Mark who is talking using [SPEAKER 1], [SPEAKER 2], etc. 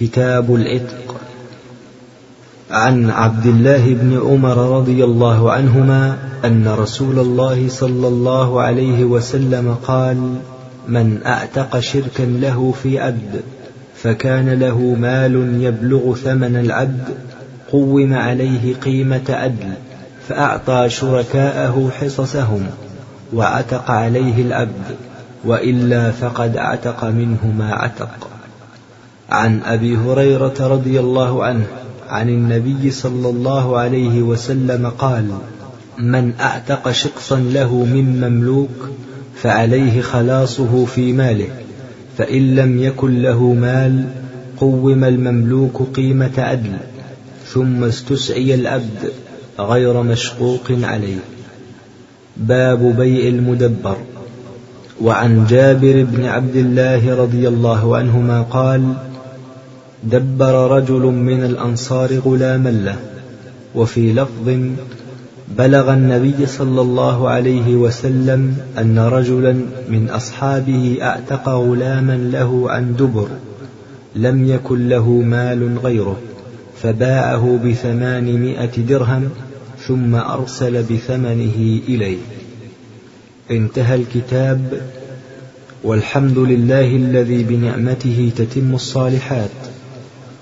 [SPEAKER 1] كتاب العتق عن عبد الله بن عمر رضي الله عنهما أن رسول الله صلى الله عليه وسلم قال من أعتق شركا له في عبد فكان له مال يبلغ ثمن العبد قوم عليه قيمة عدل فأعطى شركاءه حصصهم وعتق عليه العبد وإلا فقد اعتق منه ما عتق. عن أبي هريرة رضي الله عنه عن النبي صلى الله عليه وسلم قال من أعتق شقصا له من مملوك فعليه خلاصه في ماله فإن لم يكن له مال قوم المملوك قيمة عدل ثم استسعي العبد غير مشقوق عليه. باب بيع المدبر. وعن جابر بن عبد الله رضي الله عنهما قال دبر رجل من الأنصار غلاما له وفي لفظ بلغ النبي صلى الله عليه وسلم أن رجلا من أصحابه أعتق غلاما له عن دبر لم يكن له مال غيره فباعه بثمانمائة درهم ثم أرسل بثمنه إليه. انتهى الكتاب والحمد لله الذي بنعمته تتم الصالحات.